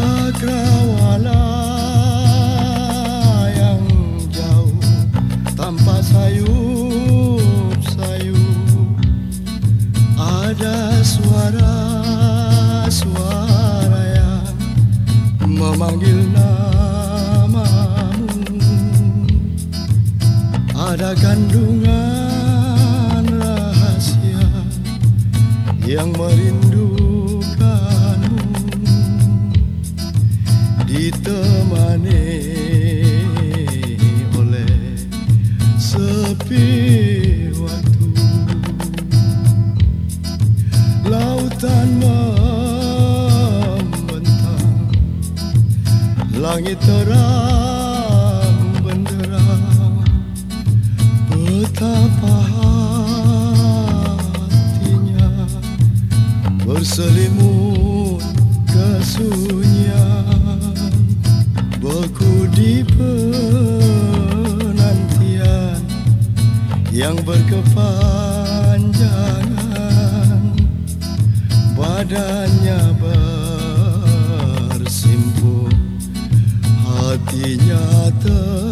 cakrawala yang jauh tanpa sayup sayup. Ada suara suara yang memanggil namamu. Ada kandungan rahasia yang merindukanmu langit terang benderang. Betapa hatinya berselimut kesunyian. Beku di penantian yang berkepanjangan. Badannya bersimpuh, hatinya terbang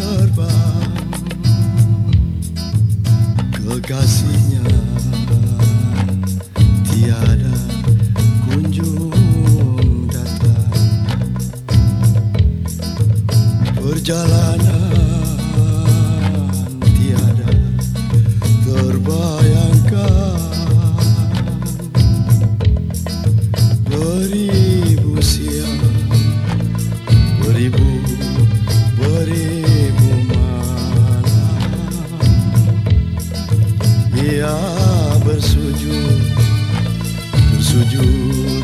bersujud bersujud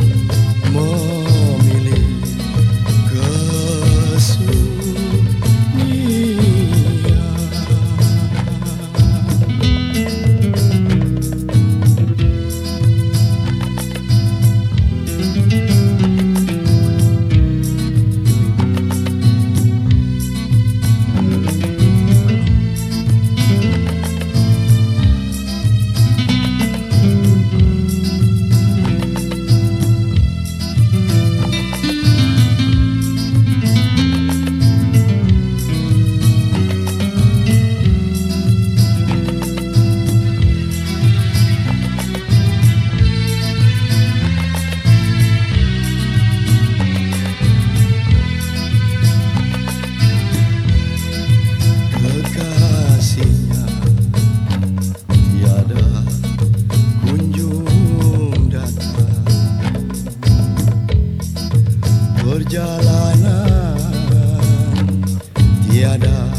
tiada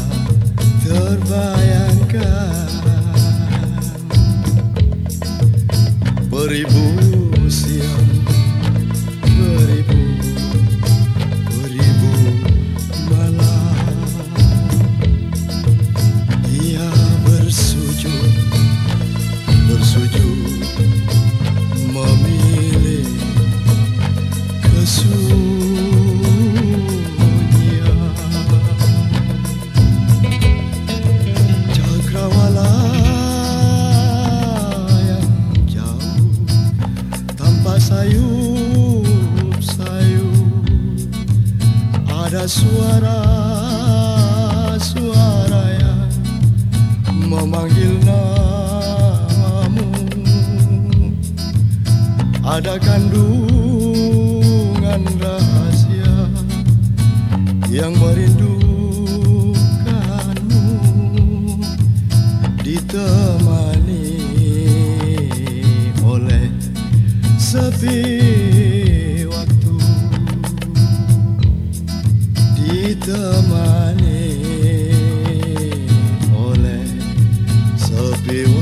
terbayangkan. Beribu sayup sayup. Ada suara suara yang memanggil namamu ada kandungan rahasia yang merindukanmu. Ditemani oleh sepi waktu ditemani oleh sepi waktu.